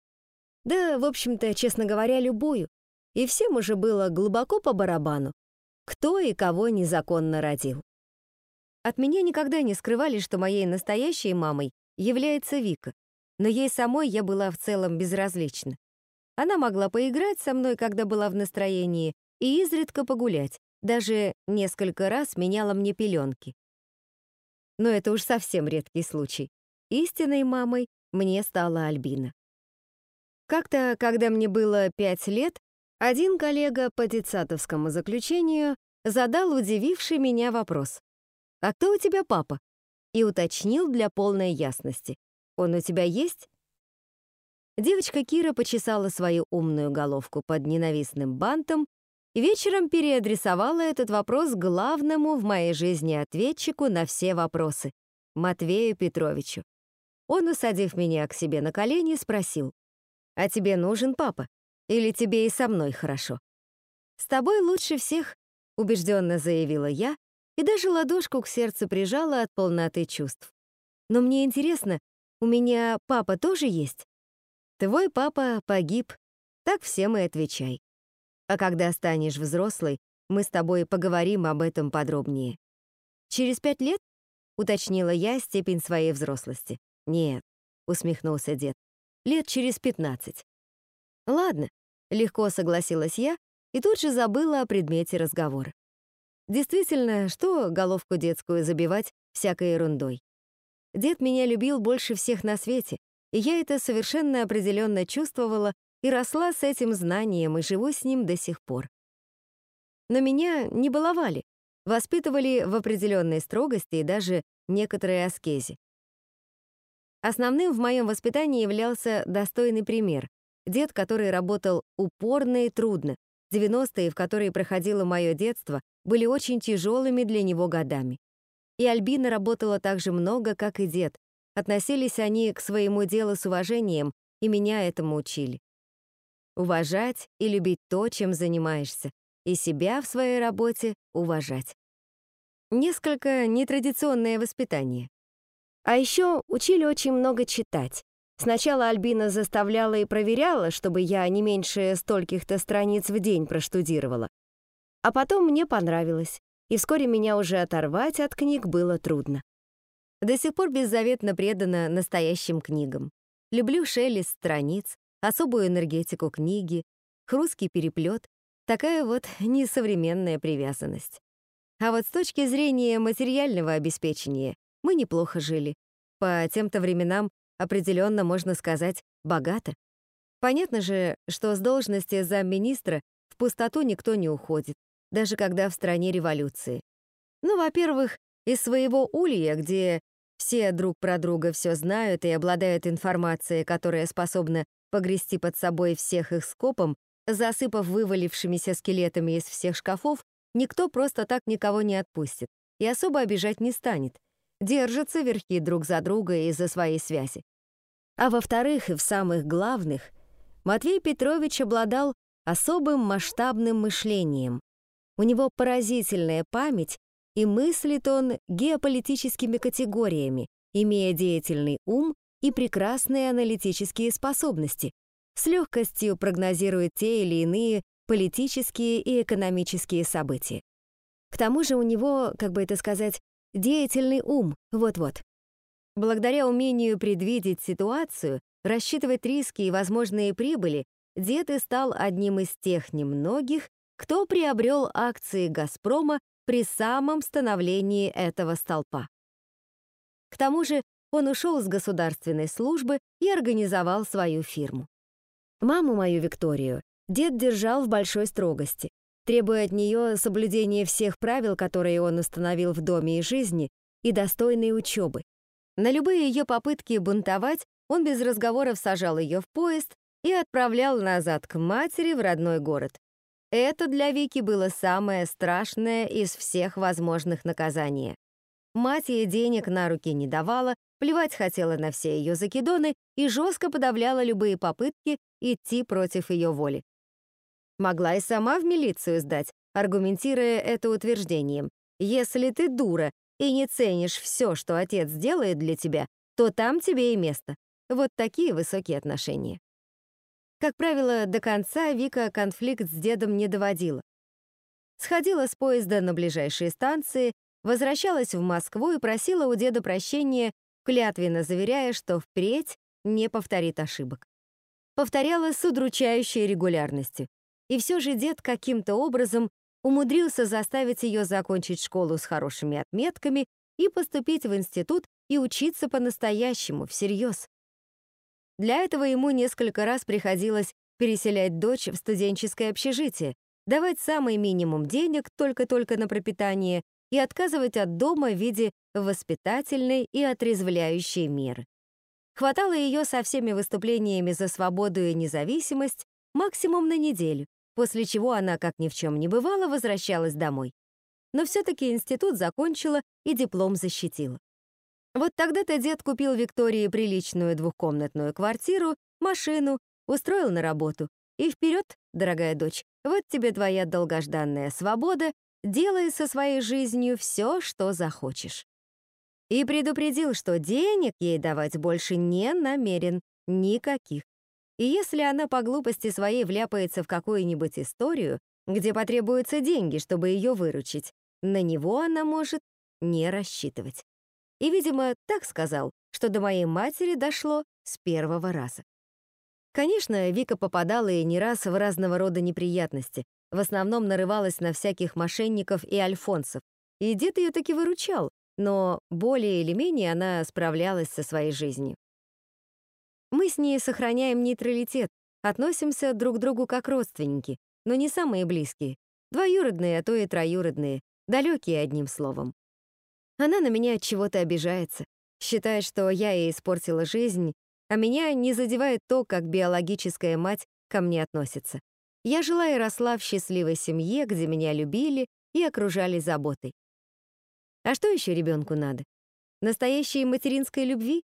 Да, в общем-то, честно говоря, любую. И всем уже было глубоко по барабану, кто и кого незаконно родил. От меня никогда не скрывали, что моей настоящей мамой является Вика, но ей самой я была в целом безразлична. Она могла поиграть со мной, когда была в настроении, и изредка погулять, даже несколько раз меняла мне пеленки. Но это уж совсем редкий случай. Истинной мамой мне стала Альбина. Как-то, когда мне было пять лет, один коллега по детсадовскому заключению задал удививший меня вопрос. «А кто у тебя папа?» и уточнил для полной ясности. «Он у тебя есть?» Девочка Кира почесала свою умную головку под ненавистным бантом и вечером переадресовала этот вопрос главному в моей жизни ответчику на все вопросы — Матвею Петровичу. Он, усадив меня к себе на колени, спросил, «А тебе нужен папа? Или тебе и со мной хорошо?» «С тобой лучше всех», — убежденно заявила я и даже ладошку к сердцу прижала от полноты чувств. Но мне интересно, у меня папа тоже есть? Твой папа погиб, так всем и отвечай. А когда станешь взрослой, мы с тобой поговорим об этом подробнее. Через пять лет? Уточнила я степень своей взрослости. Нет, усмехнулся дед. Лет через пятнадцать. Ладно, легко согласилась я и тут же забыла о предмете разговора. Действительно, что головку детскую забивать всякой ерундой? Дед меня любил больше всех на свете, и я это совершенно определенно чувствовала и росла с этим знанием и живу с ним до сих пор. Но меня не баловали, воспитывали в определенной строгости и даже некоторой аскезе. Основным в моем воспитании являлся достойный пример. Дед, который работал упорно и трудно. 90-е, в которые проходило мое детство, были очень тяжелыми для него годами. И Альбина работала так же много, как и дед. Относились они к своему делу с уважением, и меня этому учили. Уважать и любить то, чем занимаешься, и себя в своей работе уважать. Несколько нетрадиционное воспитание. А еще учили очень много читать. Сначала Альбина заставляла и проверяла, чтобы я не меньше стольких-то страниц в день проштудировала. А потом мне понравилось, и вскоре меня уже оторвать от книг было трудно. До сих пор беззаветно предана настоящим книгам. Люблю шелест страниц, особую энергетику книги, хрусткий переплет, такая вот несовременная привязанность. А вот с точки зрения материального обеспечения мы неплохо жили. По тем-то временам определенно можно сказать богато. Понятно же, что с должности замминистра в пустоту никто не уходит даже когда в стране революции. Ну, во-первых, из своего улья, где все друг про друга все знают и обладают информацией, которая способна погрести под собой всех их скопом, засыпав вывалившимися скелетами из всех шкафов, никто просто так никого не отпустит и особо обижать не станет. Держатся верхи друг за друга из-за своей связи. А во-вторых, и в самых главных, Матвей Петрович обладал особым масштабным мышлением, у него поразительная память, и мыслит он геополитическими категориями, имея деятельный ум и прекрасные аналитические способности, с легкостью прогнозирует те или иные политические и экономические события. К тому же у него, как бы это сказать, деятельный ум, вот-вот. Благодаря умению предвидеть ситуацию, рассчитывать риски и возможные прибыли, дед и стал одним из тех немногих, кто приобрел акции «Газпрома» при самом становлении этого столпа. К тому же он ушел с государственной службы и организовал свою фирму. Маму мою Викторию дед держал в большой строгости, требуя от нее соблюдения всех правил, которые он установил в доме и жизни, и достойной учебы. На любые ее попытки бунтовать он без разговоров сажал ее в поезд и отправлял назад к матери в родной город. Это для Вики было самое страшное из всех возможных наказаний. Мать ей денег на руки не давала, плевать хотела на все ее закидоны и жестко подавляла любые попытки идти против ее воли. Могла и сама в милицию сдать, аргументируя это утверждением. «Если ты дура и не ценишь все, что отец делает для тебя, то там тебе и место». Вот такие высокие отношения. Как правило, до конца Вика конфликт с дедом не доводила. Сходила с поезда на ближайшие станции, возвращалась в Москву и просила у деда прощения, клятвенно заверяя, что впредь не повторит ошибок. Повторяла с удручающей регулярностью. И все же дед каким-то образом умудрился заставить ее закончить школу с хорошими отметками и поступить в институт и учиться по-настоящему, всерьез. Для этого ему несколько раз приходилось переселять дочь в студенческое общежитие, давать самый минимум денег только-только на пропитание и отказывать от дома в виде воспитательной и отрезвляющей меры. Хватало ее со всеми выступлениями за свободу и независимость максимум на неделю, после чего она, как ни в чем не бывало, возвращалась домой. Но все-таки институт закончила и диплом защитила. Вот тогда-то дед купил Виктории приличную двухкомнатную квартиру, машину, устроил на работу. И вперед, дорогая дочь, вот тебе твоя долгожданная свобода, делай со своей жизнью все, что захочешь. И предупредил, что денег ей давать больше не намерен, никаких. И если она по глупости своей вляпается в какую-нибудь историю, где потребуются деньги, чтобы ее выручить, на него она может не рассчитывать. И, видимо, так сказал, что до моей матери дошло с первого раза. Конечно, Вика попадала и не раз в разного рода неприятности, в основном нарывалась на всяких мошенников и альфонсов, и дед ее таки выручал, но более или менее она справлялась со своей жизнью. Мы с ней сохраняем нейтралитет, относимся друг к другу как родственники, но не самые близкие, двоюродные, а то и троюродные, далекие одним словом. Она на меня от чего-то обижается, считает, что я ей испортила жизнь, а меня не задевает то, как биологическая мать ко мне относится. Я жила и росла в счастливой семье, где меня любили и окружали заботой. А что еще ребенку надо? Настоящей материнской любви?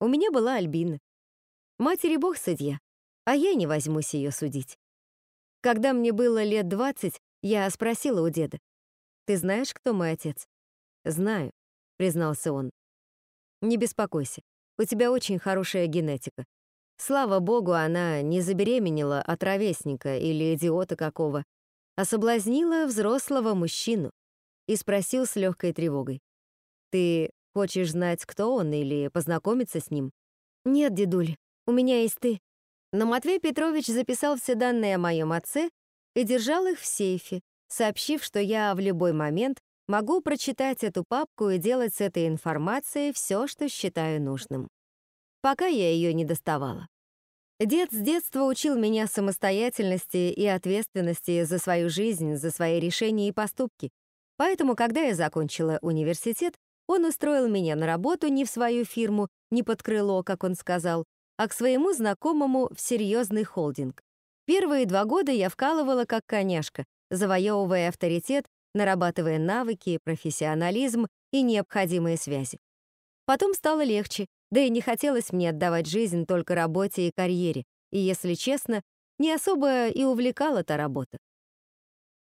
У меня была Альбина. Матери бог судья, а я не возьмусь ее судить. Когда мне было лет двадцать, я спросила у деда, «Ты знаешь, кто мой отец?» «Знаю», — признался он. «Не беспокойся, у тебя очень хорошая генетика. Слава богу, она не забеременела от ровесника или идиота какого, а соблазнила взрослого мужчину и спросил с легкой тревогой. «Ты хочешь знать, кто он, или познакомиться с ним?» «Нет, дедуль, у меня есть ты». Но Матвей Петрович записал все данные о моем отце и держал их в сейфе, сообщив, что я в любой момент Могу прочитать эту папку и делать с этой информацией все, что считаю нужным. Пока я ее не доставала. Дед с детства учил меня самостоятельности и ответственности за свою жизнь, за свои решения и поступки. Поэтому, когда я закончила университет, он устроил меня на работу не в свою фирму, не под крыло, как он сказал, а к своему знакомому в серьезный холдинг. Первые два года я вкалывала как коняшка, завоевывая авторитет нарабатывая навыки, профессионализм и необходимые связи. Потом стало легче, да и не хотелось мне отдавать жизнь только работе и карьере, и, если честно, не особо и увлекала та работа.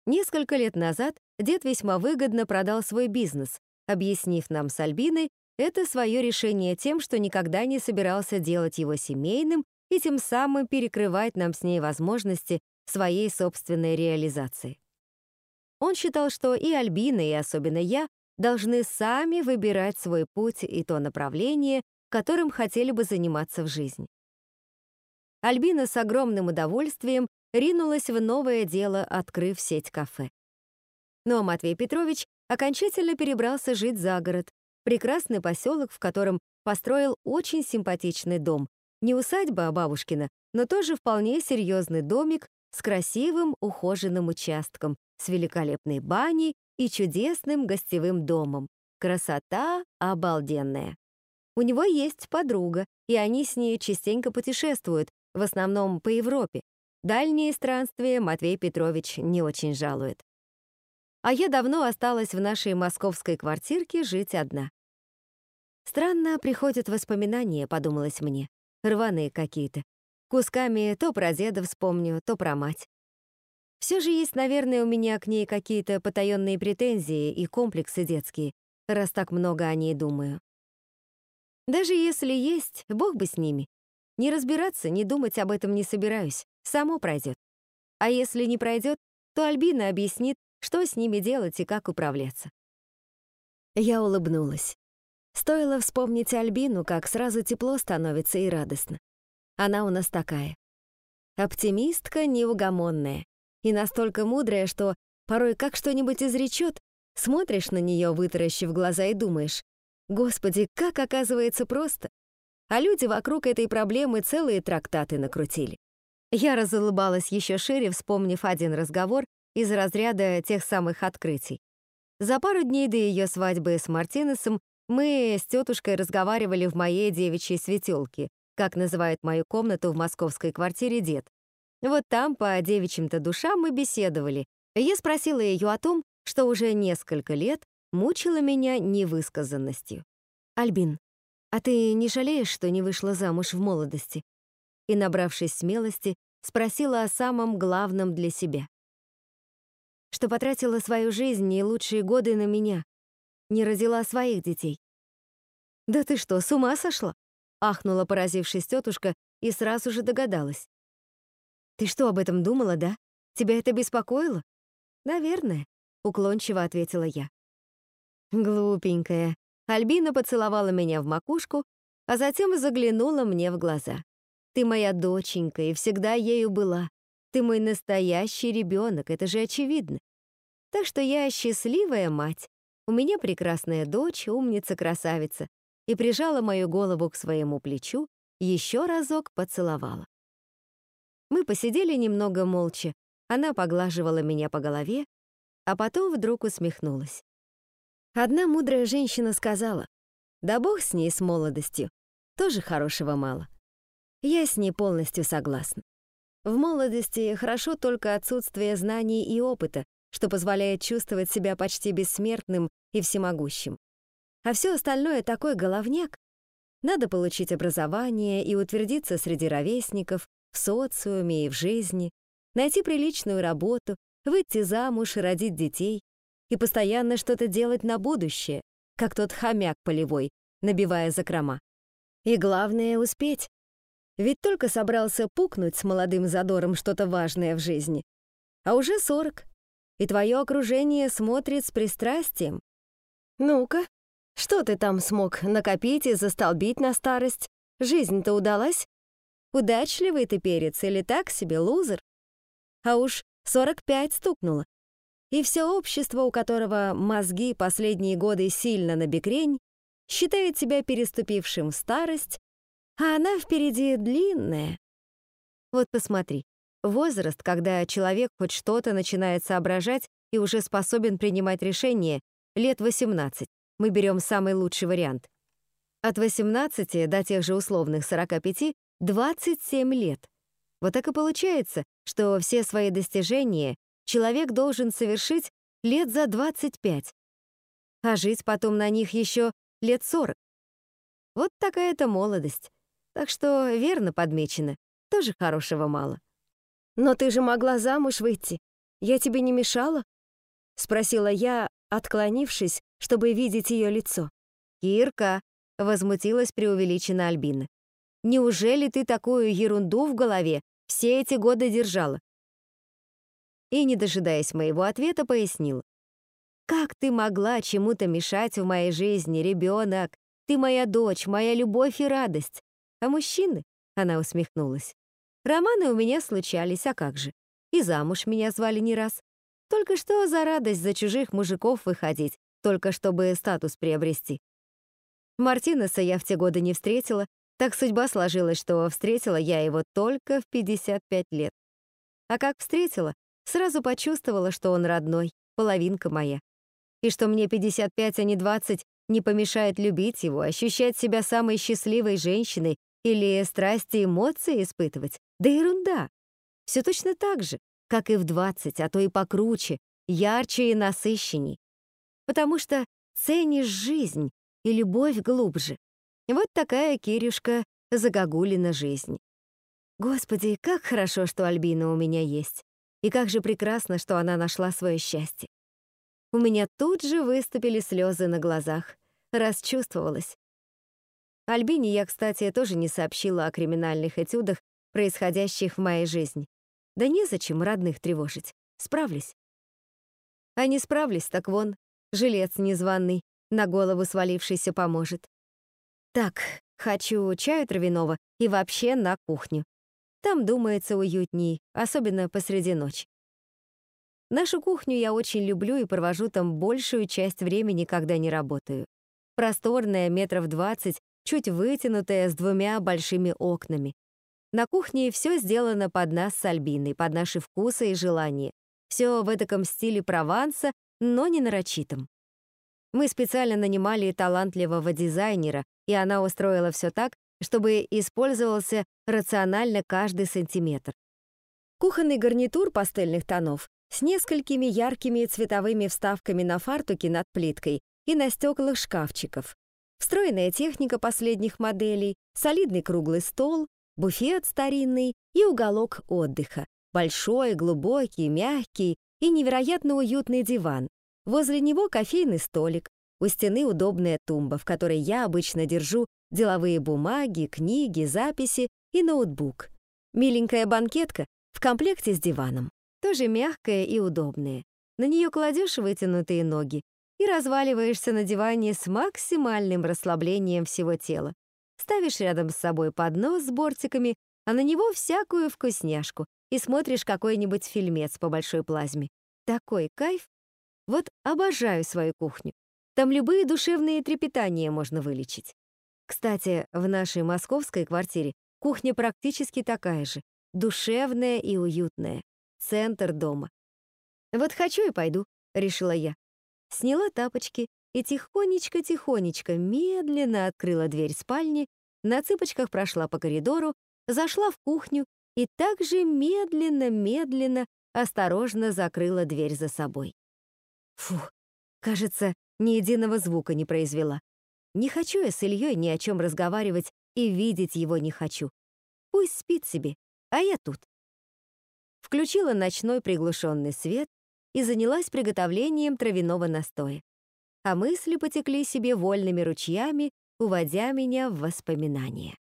Несколько лет назад дед весьма выгодно продал свой бизнес, объяснив нам с Альбиной это свое решение тем, что никогда не собирался делать его семейным и тем самым перекрывать нам с ней возможности своей собственной реализации. Он считал, что и Альбина, и особенно я должны сами выбирать свой путь и то направление, которым хотели бы заниматься в жизни. Альбина с огромным удовольствием ринулась в новое дело, открыв сеть кафе. Но Матвей Петрович окончательно перебрался жить за город, прекрасный поселок, в котором построил очень симпатичный дом. Не усадьба, а бабушкина, но тоже вполне серьезный домик с красивым ухоженным участком, с великолепной баней и чудесным гостевым домом. Красота обалденная. У него есть подруга, и они с ней частенько путешествуют, в основном по Европе. Дальние странствия Матвей Петрович не очень жалует. А я давно осталась в нашей московской квартирке жить одна. Странно приходят воспоминания, подумалось мне, рваные какие-то. Кусками то про деда вспомню, то про мать. Все же есть, наверное, у меня к ней какие-то потаенные претензии и комплексы детские, раз так много о ней думаю. Даже если есть, бог бы с ними. Не разбираться, не думать об этом не собираюсь, само пройдет. А если не пройдет, то Альбина объяснит, что с ними делать и как управляться. Я улыбнулась. Стоило вспомнить Альбину, как сразу тепло становится и радостно. Она у нас такая. Оптимистка неугомонная и настолько мудрая, что порой как что-нибудь изречет, смотришь на нее, вытаращив глаза, и думаешь, «Господи, как оказывается просто!» А люди вокруг этой проблемы целые трактаты накрутили. Я разулыбалась еще шире, вспомнив один разговор из разряда тех самых открытий. За пару дней до ее свадьбы с Мартинесом мы с тетушкой разговаривали в моей девичьей светелке, как называет мою комнату в московской квартире дед. Вот там по девичьим-то душам мы беседовали. Я спросила ее о том, что уже несколько лет мучила меня невысказанностью. «Альбин, а ты не жалеешь, что не вышла замуж в молодости?» И, набравшись смелости, спросила о самом главном для себя. Что потратила свою жизнь и лучшие годы на меня, не родила своих детей. «Да ты что, с ума сошла?» — ахнула, поразившись тетушка, и сразу же догадалась. «Ты что, об этом думала, да? Тебя это беспокоило?» «Наверное», — уклончиво ответила я. Глупенькая. Альбина поцеловала меня в макушку, а затем заглянула мне в глаза. «Ты моя доченька и всегда ею была. Ты мой настоящий ребенок, это же очевидно. Так что я счастливая мать, у меня прекрасная дочь, умница-красавица, и прижала мою голову к своему плечу, еще разок поцеловала. Мы посидели немного молча, она поглаживала меня по голове, а потом вдруг усмехнулась. Одна мудрая женщина сказала, «Да бог с ней с молодостью, тоже хорошего мало». Я с ней полностью согласна. В молодости хорошо только отсутствие знаний и опыта, что позволяет чувствовать себя почти бессмертным и всемогущим. А все остальное такой головняк. Надо получить образование и утвердиться среди ровесников, в социуме и в жизни, найти приличную работу, выйти замуж и родить детей, и постоянно что-то делать на будущее, как тот хомяк полевой, набивая закрома. И главное — успеть. Ведь только собрался пукнуть с молодым задором что-то важное в жизни, а уже сорок, и твое окружение смотрит с пристрастием. Ну-ка, что ты там смог накопить и застолбить на старость? Жизнь-то удалась? Удачливый ты перец или так себе лузер? А уж 45 стукнуло. И все общество, у которого мозги последние годы сильно набекрень, считает себя переступившим старость, а она впереди длинная. Вот посмотри, Возраст, когда человек хоть что-то начинает соображать и уже способен принимать решения, лет 18. Мы берем самый лучший вариант. От 18 до тех же условных 45 — 27 лет. Вот так и получается, что все свои достижения человек должен совершить лет за 25, а жить потом на них еще лет 40. Вот такая-то молодость. Так что верно подмечено, тоже хорошего мало. «Но ты же могла замуж выйти. Я тебе не мешала?» — спросила я, отклонившись, чтобы видеть ее лицо. «Кирка!» — возмутилась преувеличенно Альбина. «Неужели ты такую ерунду в голове все эти годы держала?» И, не дожидаясь моего ответа, пояснила. «Как ты могла чему-то мешать в моей жизни, ребенок? Ты моя дочь, моя любовь и радость. А мужчины?» — она усмехнулась. Романы у меня случались, а как же. И замуж меня звали не раз. Только что за радость за чужих мужиков выходить, только чтобы статус приобрести. Мартинеса я в те годы не встретила, Так судьба сложилась, что встретила я его только в 55 лет. А как встретила, сразу почувствовала, что он родной, половинка моя. И что мне 55, а не 20 не помешает любить его, ощущать себя самой счастливой женщиной или страсти эмоции испытывать. Да ерунда. Все точно так же, как и в 20, а то и покруче, ярче и насыщенней. Потому что ценишь жизнь и любовь глубже. Вот такая Кирюшка загогулина жизнь. Господи, как хорошо, что Альбина у меня есть. И как же прекрасно, что она нашла свое счастье. У меня тут же выступили слезы на глазах. Расчувствовалась. Альбине я, кстати, тоже не сообщила о криминальных этюдах, происходящих в моей жизни. Да незачем родных тревожить. Справлюсь. А не справлюсь, так вон, жилец незваный, на голову свалившийся поможет. Так, хочу чаю травяного и вообще на кухню. Там думается уютней, особенно посреди ночи. Нашу кухню я очень люблю и провожу там большую часть времени, когда не работаю. Просторная, метров двадцать, чуть вытянутая, с двумя большими окнами. На кухне все сделано под нас с Альбиной, под наши вкусы и желания. Все в этом стиле Прованса, но не нарочитом. Мы специально нанимали талантливого дизайнера, и она устроила все так, чтобы использовался рационально каждый сантиметр. Кухонный гарнитур пастельных тонов с несколькими яркими цветовыми вставками на фартуке над плиткой и на стеклах шкафчиков. Встроенная техника последних моделей, солидный круглый стол, буфет старинный и уголок отдыха. Большой, глубокий, мягкий и невероятно уютный диван. Возле него кофейный столик, у стены удобная тумба, в которой я обычно держу деловые бумаги, книги, записи и ноутбук. Миленькая банкетка в комплекте с диваном. Тоже мягкая и удобная. На нее кладешь вытянутые ноги и разваливаешься на диване с максимальным расслаблением всего тела. Ставишь рядом с собой поднос с бортиками, а на него всякую вкусняшку и смотришь какой-нибудь фильмец по большой плазме. Такой кайф! Вот обожаю свою кухню. Там любые душевные трепетания можно вылечить. Кстати, в нашей московской квартире кухня практически такая же, душевная и уютная. Центр дома. Вот хочу и пойду, решила я. Сняла тапочки и тихонечко-тихонечко медленно открыла дверь спальни, на цыпочках прошла по коридору, зашла в кухню и также медленно-медленно осторожно закрыла дверь за собой. Фух, кажется, ни единого звука не произвела. Не хочу я с Ильей ни о чем разговаривать и видеть его не хочу. Пусть спит себе, а я тут. Включила ночной приглушенный свет и занялась приготовлением травяного настоя. А мысли потекли себе вольными ручьями, уводя меня в воспоминания.